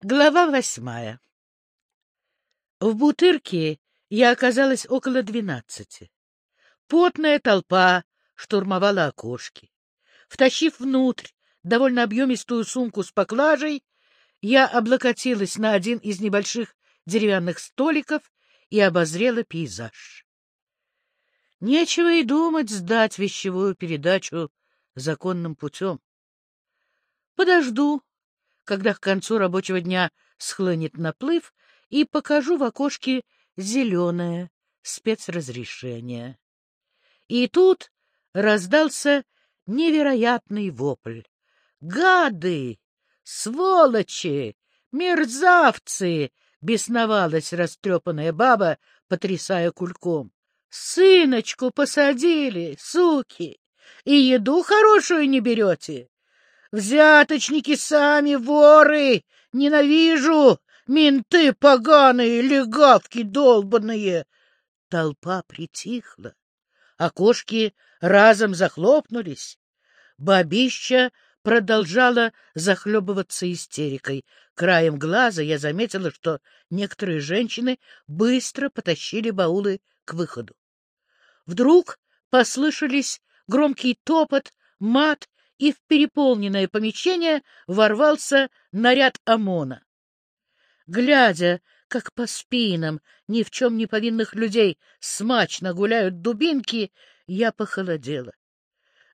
Глава восьмая В Бутырке я оказалась около двенадцати. Потная толпа штурмовала окошки. Втащив внутрь довольно объемистую сумку с поклажей, я облокотилась на один из небольших деревянных столиков и обозрела пейзаж. Нечего и думать сдать вещевую передачу законным путем. Подожду, когда к концу рабочего дня схлынет наплыв, и покажу в окошке зеленое спецразрешение. И тут раздался невероятный вопль. «Гады! Сволочи! Мерзавцы!» — бесновалась растрепанная баба, потрясая кульком. «Сыночку посадили, суки! И еду хорошую не берете! Взяточники сами воры! Ненавижу! Менты поганые, легавки долбанные!» Толпа притихла. Окошки разом захлопнулись. Бабища продолжала захлебываться истерикой. Краем глаза я заметила, что некоторые женщины быстро потащили баулы к выходу. Вдруг послышались громкий топот, мат и в переполненное помещение ворвался наряд ОМОНа. Глядя, как по спинам ни в чем не повинных людей смачно гуляют дубинки, я похолодела.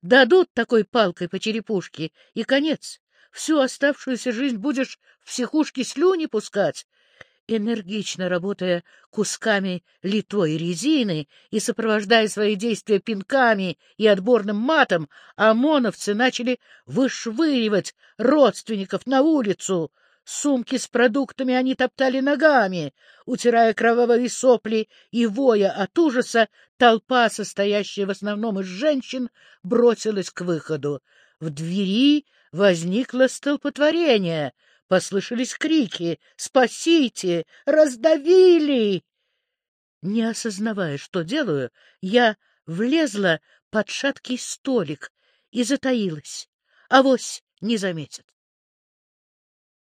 Дадут такой палкой по черепушке, и конец. Всю оставшуюся жизнь будешь в психушке слюни пускать, энергично работая кусками литой резины и сопровождая свои действия пинками и отборным матом, ОМОНовцы начали вышвыривать родственников на улицу. Сумки с продуктами они топтали ногами. Утирая кровавые сопли и воя от ужаса, толпа, состоящая в основном из женщин, бросилась к выходу. В двери возникло столпотворение — Послышались крики «Спасите! Раздавили!» Не осознавая, что делаю, я влезла под шаткий столик и затаилась. Авось не заметят.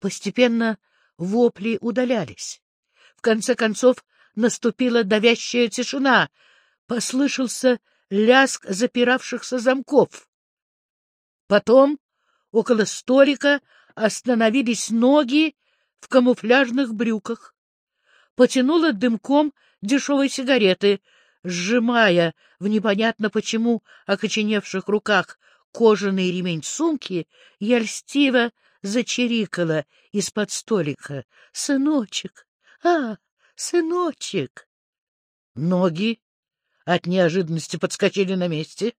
Постепенно вопли удалялись. В конце концов наступила давящая тишина. Послышался лязг запиравшихся замков. Потом около столика остановились ноги в камуфляжных брюках. Потянула дымком дешевой сигареты, сжимая в непонятно почему окоченевших руках кожаный ремень сумки, я льстиво зачирикала из-под столика. «Сыночек! А, сыночек!» Ноги от неожиданности подскочили на месте.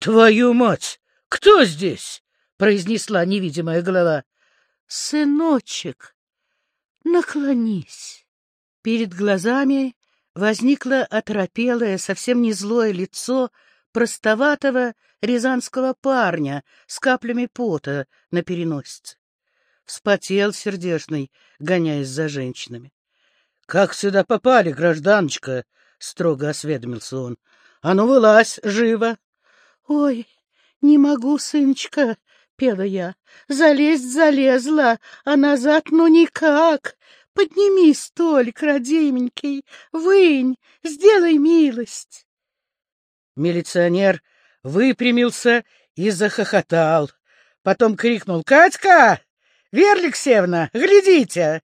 «Твою мать! Кто здесь?» — произнесла невидимая голова. — Сыночек, наклонись. Перед глазами возникло оторопелое, совсем не злое лицо простоватого рязанского парня с каплями пота на переносице. Вспотел сердешный, гоняясь за женщинами. — Как сюда попали, гражданочка? — строго осведомился он. — А ну, вылазь, живо! — Ой, не могу, сыночка, — пела я. — Залезть залезла, а назад ну никак. Подними столик, родименький, вынь, сделай милость. Милиционер выпрямился и захохотал. Потом крикнул «Катька! Вера Алексеевна, глядите!»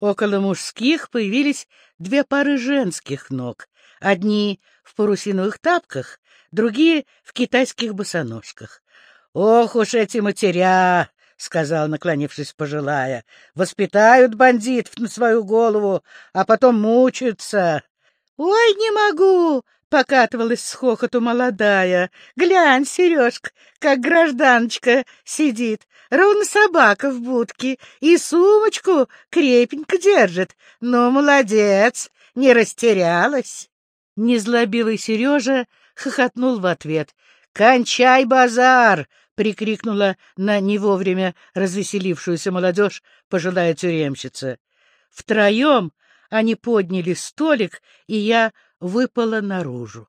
Около мужских появились две пары женских ног. Одни в парусиновых тапках, другие в китайских босоножках. — Ох уж эти матеря! — сказал, наклонившись пожилая. — Воспитают бандитов на свою голову, а потом мучаются. — Ой, не могу! — покатывалась с хохоту молодая. — Глянь, Сережка, как гражданочка сидит, ровно собака в будке, и сумочку крепенько держит. Ну, молодец, не растерялась. Незлобивый Сережа хохотнул в ответ. «Кончай базар!» — прикрикнула на не вовремя развеселившуюся молодежь пожилая тюремщица. Втроем они подняли столик, и я выпала наружу.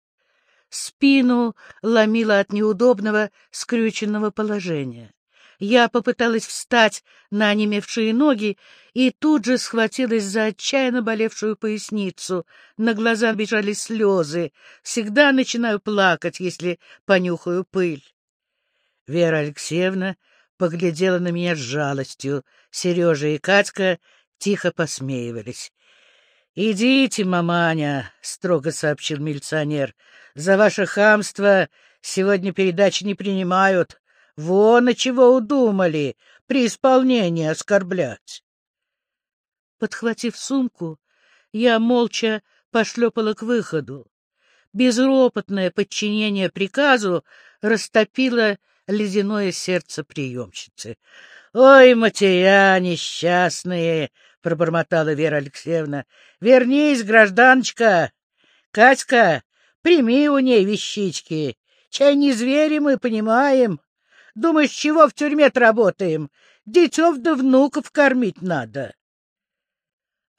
Спину ломила от неудобного скрюченного положения. Я попыталась встать на онемевшие ноги и тут же схватилась за отчаянно болевшую поясницу. На глаза бежали слезы. Всегда начинаю плакать, если понюхаю пыль. Вера Алексеевна поглядела на меня с жалостью. Сережа и Катька тихо посмеивались. — Идите, маманя, — строго сообщил милиционер. — За ваше хамство сегодня передачи не принимают. Вон, и чего удумали при исполнении оскорблять. Подхватив сумку, я молча пошлепала к выходу. Безропотное подчинение приказу растопило ледяное сердце приемщицы. — Ой, матеря несчастные! — пробормотала Вера Алексеевна. — Вернись, гражданочка! Катька, прими у ней вещички. Чай не звери мы, понимаем. Думаешь, чего в тюрьме работаем? Детев да внуков кормить надо.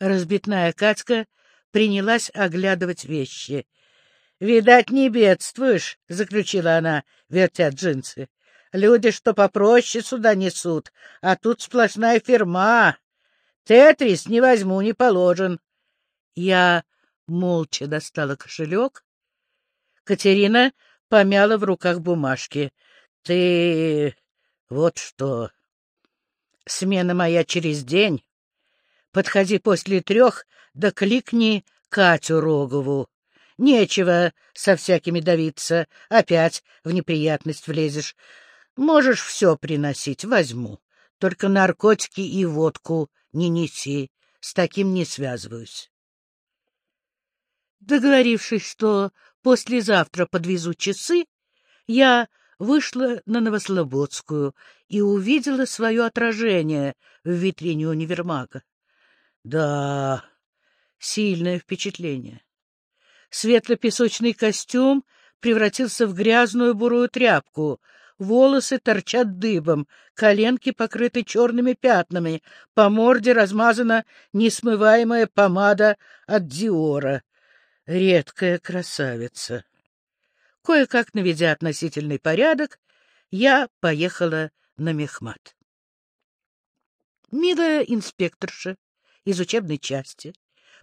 Разбитная Катька принялась оглядывать вещи. — Видать, не бедствуешь, — заключила она, вертя джинсы. — Люди, что попроще, сюда несут, а тут сплошная фирма. Тетрис не возьму, не положен. Я молча достала кошелек. Катерина помяла в руках бумажки. — Ты... вот что. Смена моя через день. Подходи после трех, да кликни Катю Рогову. Нечего со всякими давиться, опять в неприятность влезешь. Можешь все приносить, возьму. Только наркотики и водку не неси, с таким не связываюсь. Договорившись, что послезавтра подвезу часы, я вышла на Новослободскую и увидела свое отражение в витрине универмага. Да, сильное впечатление. Светло-песочный костюм превратился в грязную бурую тряпку, волосы торчат дыбом, коленки покрыты черными пятнами, по морде размазана несмываемая помада от Диора. Редкая красавица. Кое-как наведя относительный порядок, я поехала на мехмат. Милая инспекторша из учебной части,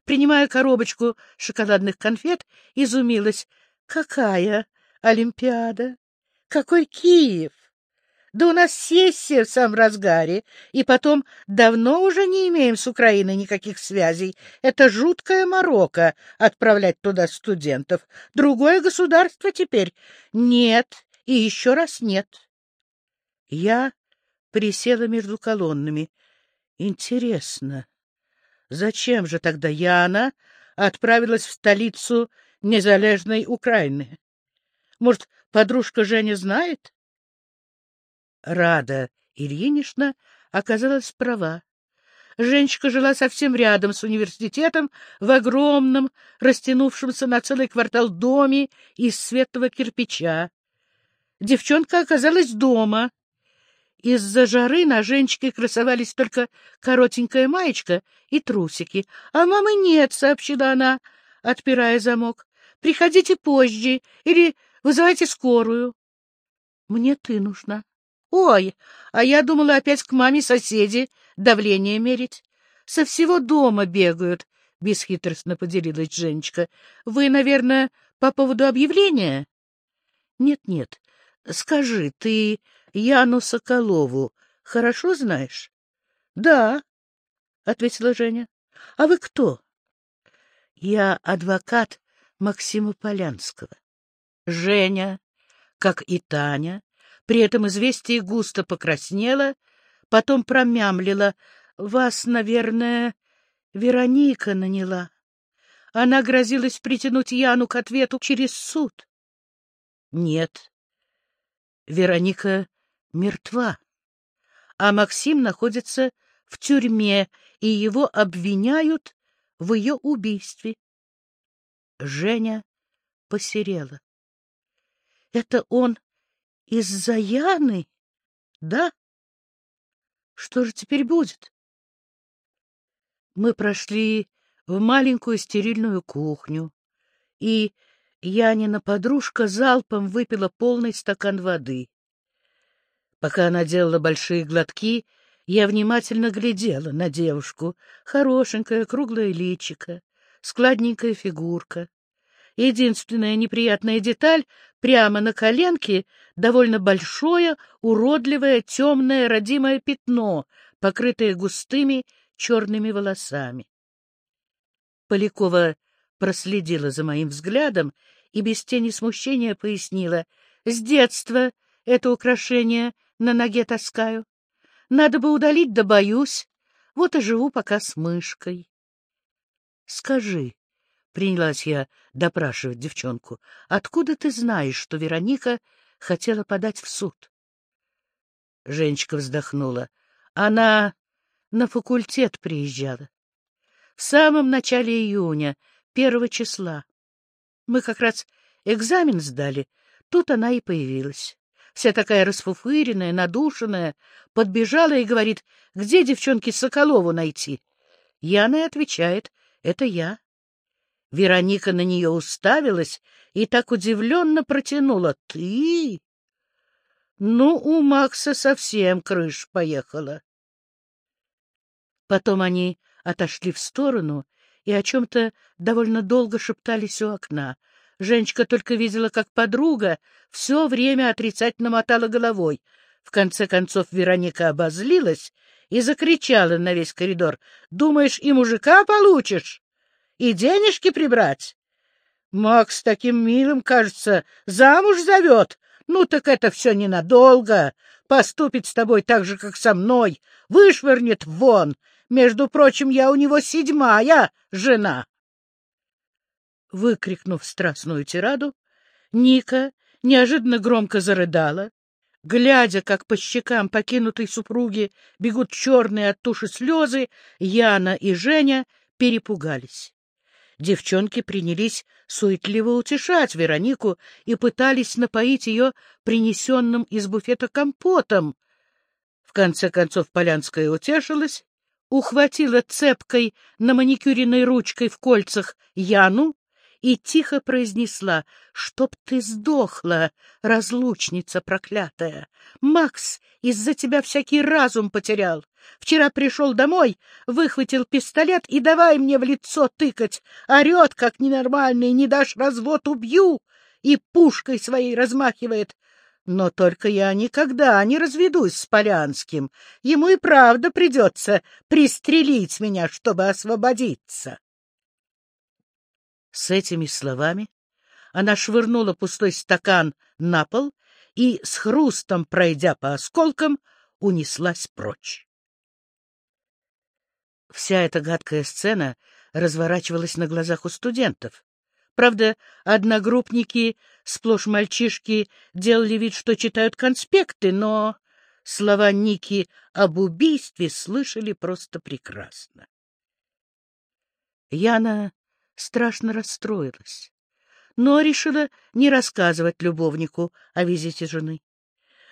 принимая коробочку шоколадных конфет, изумилась. Какая Олимпиада? Какой Киев? Да у нас сессия в самом разгаре, и потом давно уже не имеем с Украиной никаких связей. Это жуткая морока отправлять туда студентов. Другое государство теперь нет, и еще раз нет. Я присела между колоннами. Интересно, зачем же тогда Яна отправилась в столицу незалежной Украины? Может, подружка Женя знает? Рада Ильинична оказалась права. Женщина жила совсем рядом с университетом, в огромном, растянувшемся на целый квартал доме из светлого кирпича. Девчонка оказалась дома. Из-за жары на Женечке красовались только коротенькая маечка и трусики. — А мамы нет, — сообщила она, отпирая замок. — Приходите позже или вызывайте скорую. — Мне ты нужна. Ой, а я думала опять к маме соседи давление мерить. Со всего дома бегают, — бесхитростно поделилась Женечка. Вы, наверное, по поводу объявления? Нет-нет, скажи, ты Яну Соколову хорошо знаешь? Да, — ответила Женя. А вы кто? Я адвокат Максима Полянского. Женя, как и Таня, при этом известие густо покраснело, потом промямлила. Вас, наверное, Вероника наняла. Она грозилась притянуть Яну к ответу через суд. Нет, Вероника мертва, а Максим находится в тюрьме, и его обвиняют в ее убийстве. Женя посерела. Это он из-за Яны? Да? Что же теперь будет? Мы прошли в маленькую стерильную кухню, и Янина подружка залпом выпила полный стакан воды. Пока она делала большие глотки, я внимательно глядела на девушку. Хорошенькая, круглая личико, складненькая фигурка. Единственная неприятная деталь — прямо на коленке довольно большое, уродливое, темное родимое пятно, покрытое густыми черными волосами. Полякова проследила за моим взглядом и без тени смущения пояснила. — С детства это украшение на ноге таскаю. Надо бы удалить, да боюсь. Вот и живу пока с мышкой. — Скажи, — принялась я допрашивать девчонку, — откуда ты знаешь, что Вероника хотела подать в суд? Женечка вздохнула. Она на факультет приезжала. В самом начале июня, первого числа. Мы как раз экзамен сдали, тут она и появилась. Вся такая расфуфыренная, надушенная, подбежала и говорит, где девчонки Соколову найти? Яна и отвечает, это я. Вероника на нее уставилась и так удивленно протянула. Ты? Ну, у Макса совсем крыш поехала. Потом они отошли в сторону и о чем-то довольно долго шептались у окна. Женечка только видела, как подруга все время отрицательно мотала головой. В конце концов Вероника обозлилась и закричала на весь коридор. — Думаешь, и мужика получишь? И денежки прибрать? Макс таким милым, кажется, замуж зовет. Ну так это все ненадолго. Поступит с тобой так же, как со мной. Вышвырнет вон. Между прочим, я у него седьмая жена. Выкрикнув страстную тираду, Ника неожиданно громко зарыдала. Глядя, как по щекам покинутой супруги бегут черные от туши слезы, Яна и Женя перепугались. Девчонки принялись суетливо утешать Веронику и пытались напоить ее принесенным из буфета компотом. В конце концов Полянская утешилась ухватила цепкой на маникюренной ручкой в кольцах Яну и тихо произнесла, «Чтоб ты сдохла, разлучница проклятая! Макс из-за тебя всякий разум потерял. Вчера пришел домой, выхватил пистолет и давай мне в лицо тыкать. Орет, как ненормальный, не дашь развод, убью!» И пушкой своей размахивает. Но только я никогда не разведусь с Полянским. Ему и правда придется пристрелить меня, чтобы освободиться. С этими словами она швырнула пустой стакан на пол и, с хрустом пройдя по осколкам, унеслась прочь. Вся эта гадкая сцена разворачивалась на глазах у студентов. Правда, одногруппники, сплошь мальчишки, делали вид, что читают конспекты, но слова Ники об убийстве слышали просто прекрасно. Яна страшно расстроилась, но решила не рассказывать любовнику о визите жены.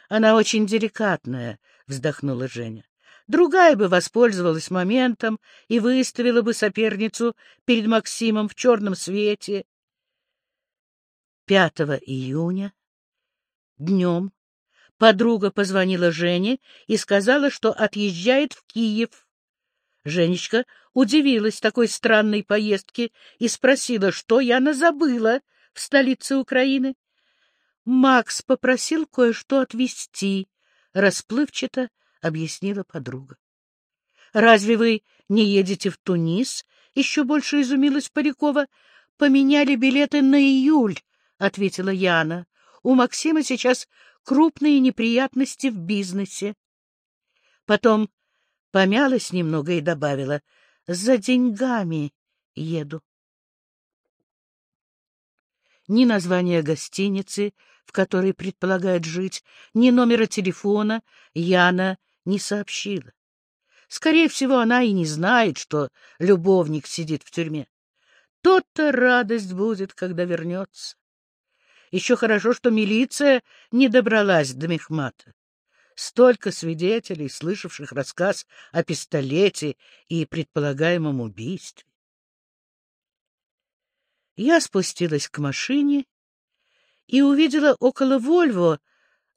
Она очень деликатная, — вздохнула Женя. Другая бы воспользовалась моментом и выставила бы соперницу перед Максимом в черном свете. 5 июня днем подруга позвонила Жене и сказала, что отъезжает в Киев. Женечка удивилась такой странной поездке и спросила, что я назабыла в столице Украины. Макс попросил кое-что отвезти, расплывчато объяснила подруга. — Разве вы не едете в Тунис? — еще больше изумилась Полякова. — Поменяли билеты на июль, — ответила Яна. — У Максима сейчас крупные неприятности в бизнесе. Потом помялась немного и добавила. — За деньгами еду. Ни названия гостиницы, в которой предполагает жить, ни номера телефона Яна не сообщила. Скорее всего, она и не знает, что любовник сидит в тюрьме. Тот-то радость будет, когда вернется. Еще хорошо, что милиция не добралась до Мехмата. Столько свидетелей, слышавших рассказ о пистолете и предполагаемом убийстве. Я спустилась к машине и увидела около Вольво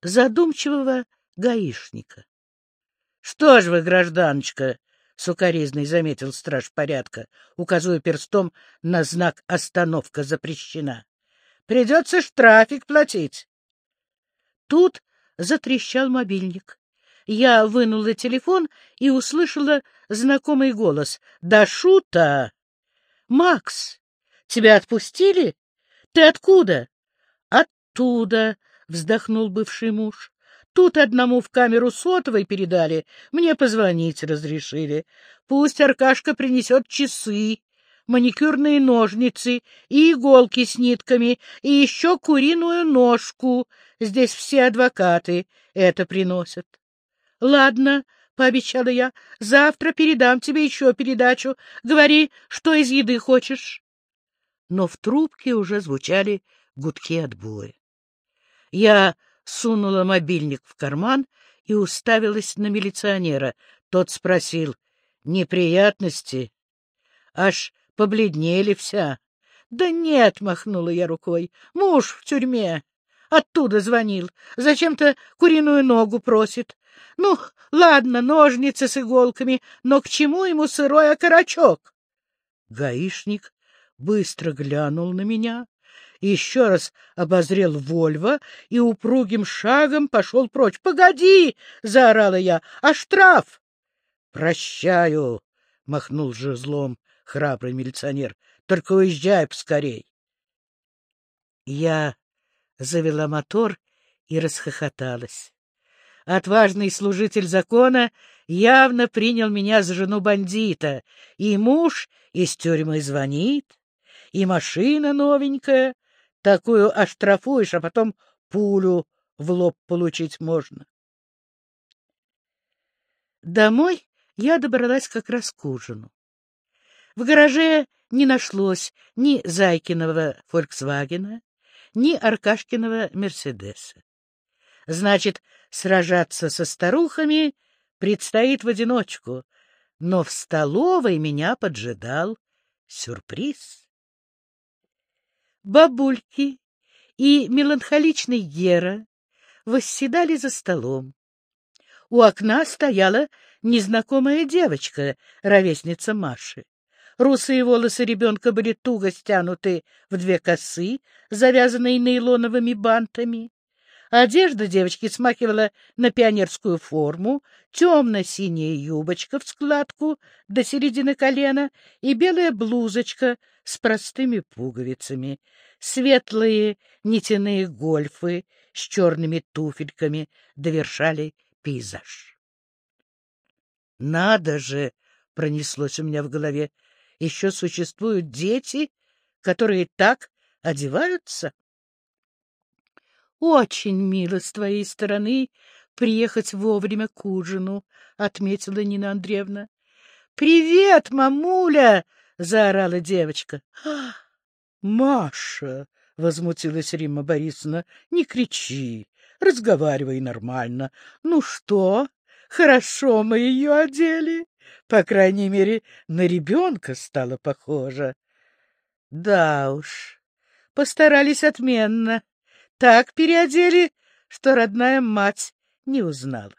задумчивого гаишника. — Что ж вы, гражданочка, — сукоризный заметил страж порядка, указывая перстом на знак «Остановка запрещена». — Придется штрафик платить. Тут затрещал мобильник. Я вынула телефон и услышала знакомый голос. — Да шута! — Макс, тебя отпустили? Ты откуда? — Оттуда, — вздохнул бывший муж. Тут одному в камеру сотовой передали, мне позвонить разрешили. Пусть Аркашка принесет часы, маникюрные ножницы и иголки с нитками, и еще куриную ножку. Здесь все адвокаты это приносят. — Ладно, — пообещала я, — завтра передам тебе еще передачу. Говори, что из еды хочешь. Но в трубке уже звучали гудки отбоя. Я сунула мобильник в карман и уставилась на милиционера. Тот спросил, неприятности? Аж побледнели вся. — Да нет, — махнула я рукой, — муж в тюрьме. Оттуда звонил. Зачем-то куриную ногу просит. Ну, ладно, ножницы с иголками, но к чему ему сырой окорочок? Гаишник быстро глянул на меня, еще раз обозрел Вольво и упругим шагом пошел прочь. «Погоди!» — заорала я. «А штраф?» «Прощаю!» — махнул жезлом храбрый милиционер. «Только уезжай поскорей!» Я завела мотор и расхохоталась. Отважный служитель закона явно принял меня за жену бандита, и муж из тюрьмы звонит, и машина новенькая, такую оштрафуешь, а потом пулю в лоб получить можно. Домой я добралась как раз к ужину. В гараже не нашлось ни Зайкиного «Фольксвагена», ни Аркашкиного «Мерседеса». Значит, сражаться со старухами предстоит в одиночку, но в столовой меня поджидал сюрприз. Бабульки и меланхоличный Гера восседали за столом. У окна стояла незнакомая девочка, ровесница Маши. Русые волосы ребенка были туго стянуты в две косы, завязанные нейлоновыми бантами. Одежда девочки смахивала на пионерскую форму, темно-синяя юбочка в складку до середины колена и белая блузочка с простыми пуговицами, светлые нитяные гольфы с черными туфельками довершали пейзаж. «Надо же!» — пронеслось у меня в голове. «Еще существуют дети, которые так одеваются?» Очень мило с твоей стороны приехать вовремя к ужину, — отметила Нина Андреевна. — Привет, мамуля! — заорала девочка. — Маша! — возмутилась Римма Борисовна. — Не кричи, разговаривай нормально. Ну что, хорошо мы ее одели? По крайней мере, на ребенка стало похоже. — Да уж, постарались отменно так переодели, что родная мать не узнала.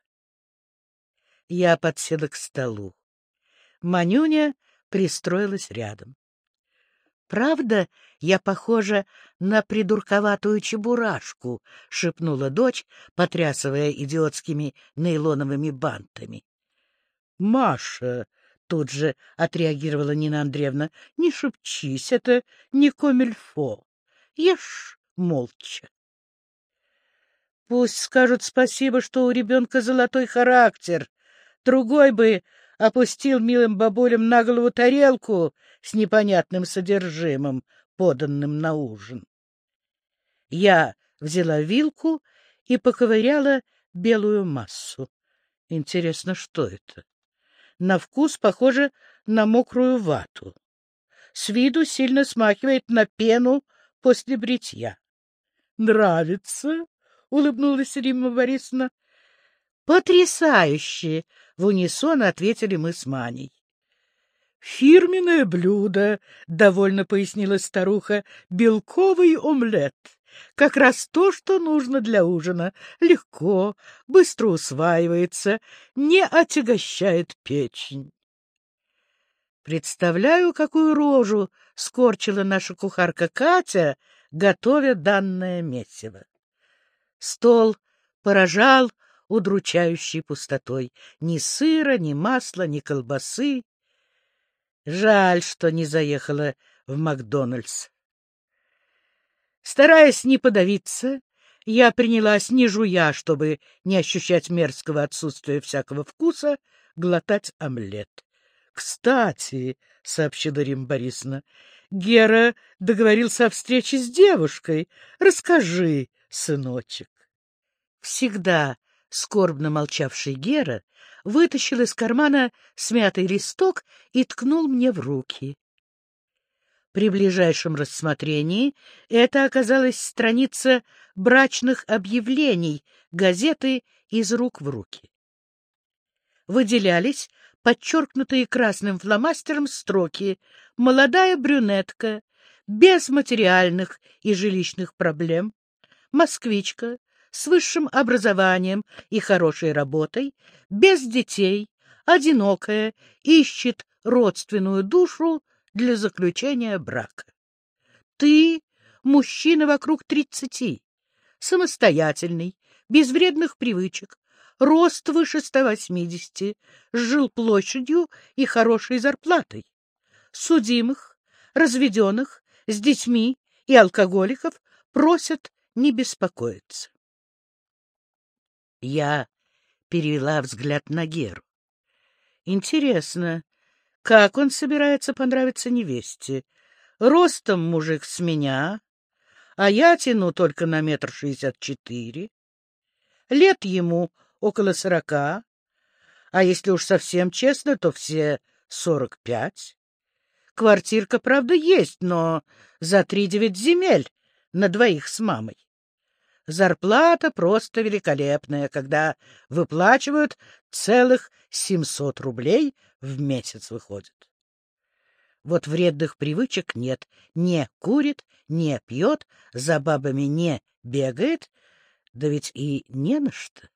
Я подсела к столу. Манюня пристроилась рядом. «Правда, я похожа на придурковатую чебурашку?» — шепнула дочь, потрясывая идиотскими нейлоновыми бантами. «Маша!» — тут же отреагировала Нина Андреевна. «Не шепчись, это не комильфо. Ешь молча». Пусть скажут спасибо, что у ребенка золотой характер. Другой бы опустил милым бабулям на голову тарелку с непонятным содержимым, поданным на ужин. Я взяла вилку и поковыряла белую массу. Интересно, что это? На вкус похоже на мокрую вату. С виду сильно смахивает на пену после бритья. Нравится? — улыбнулась Римма Борисовна. «Потрясающе!» — в унисон ответили мы с Маней. «Фирменное блюдо», — довольно пояснила старуха, — «белковый омлет. Как раз то, что нужно для ужина. Легко, быстро усваивается, не отягощает печень. Представляю, какую рожу скорчила наша кухарка Катя, готовя данное месиво. Стол поражал удручающей пустотой. Ни сыра, ни масла, ни колбасы. Жаль, что не заехала в Макдональдс. Стараясь не подавиться, я принялась, не жуя, чтобы не ощущать мерзкого отсутствия всякого вкуса, глотать омлет. — Кстати, — сообщила Рим Борисовна, — Гера договорился о встрече с девушкой. Расскажи, сыночек. Всегда скорбно молчавший Гера вытащил из кармана смятый листок и ткнул мне в руки. При ближайшем рассмотрении это оказалась страница брачных объявлений газеты «Из рук в руки». Выделялись подчеркнутые красным фломастером строки «Молодая брюнетка, без материальных и жилищных проблем, москвичка, с высшим образованием и хорошей работой, без детей, одинокая, ищет родственную душу для заключения брака. Ты мужчина вокруг тридцати, самостоятельный, без вредных привычек, рост выше 180, с жилплощадью и хорошей зарплатой. Судимых, разведенных, с детьми и алкоголиков просят не беспокоиться. Я перевела взгляд на Геру. Интересно, как он собирается понравиться невесте? Ростом мужик с меня, а я тяну только на метр шестьдесят четыре. Лет ему около сорока, а если уж совсем честно, то все сорок пять. Квартирка, правда, есть, но за три девять земель на двоих с мамой. Зарплата просто великолепная, когда выплачивают целых семьсот рублей в месяц выходит. Вот вредных привычек нет. Не курит, не пьет, за бабами не бегает, да ведь и не на что.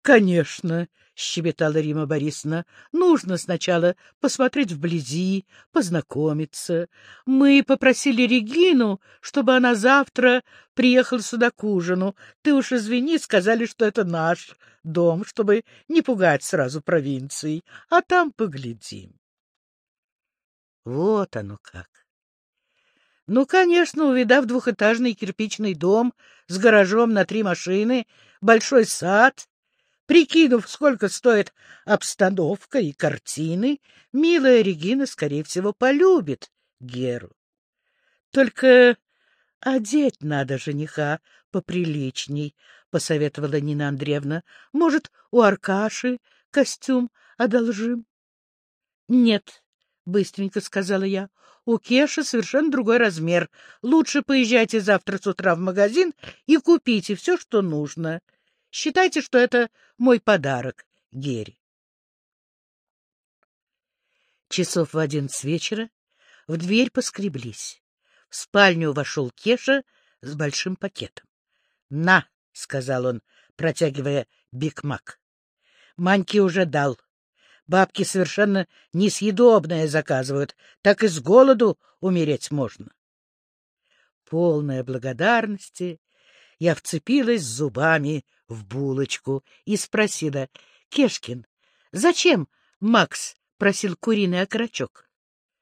Конечно, — щебетала Рима Борисовна, — нужно сначала посмотреть вблизи, познакомиться. Мы попросили Регину, чтобы она завтра приехала сюда к ужину. Ты уж извини, сказали, что это наш дом, чтобы не пугать сразу провинцией, а там поглядим. Вот оно как. Ну, конечно, увидав двухэтажный кирпичный дом с гаражом на три машины, большой сад Прикинув, сколько стоит обстановка и картины, милая Регина, скорее всего, полюбит Геру. Только одеть надо жениха поприличней, — посоветовала Нина Андреевна. — Может, у Аркаши костюм одолжим? — Нет, — быстренько сказала я. — У Кеши совершенно другой размер. Лучше поезжайте завтра с утра в магазин и купите все, что нужно. — Считайте, что это мой подарок Гере. Часов в одиннадцать вечера в дверь поскреблись. В спальню вошел Кеша с большим пакетом. — На, — сказал он, протягивая бигмак. — Маньке уже дал. Бабки совершенно несъедобное заказывают, так и с голоду умереть можно. Полная благодарности я вцепилась зубами в булочку и спросила, — Кешкин, зачем Макс просил куриный окорочок?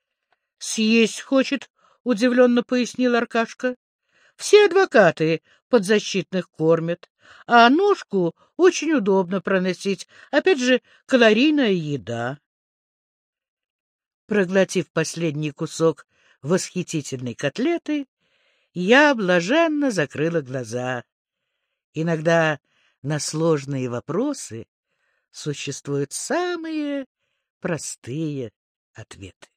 — Съесть хочет, — удивленно пояснил Аркашка. — Все адвокаты подзащитных кормят, а ножку очень удобно проносить. Опять же, калорийная еда. Проглотив последний кусок восхитительной котлеты, я блаженно закрыла глаза. Иногда на сложные вопросы существуют самые простые ответы.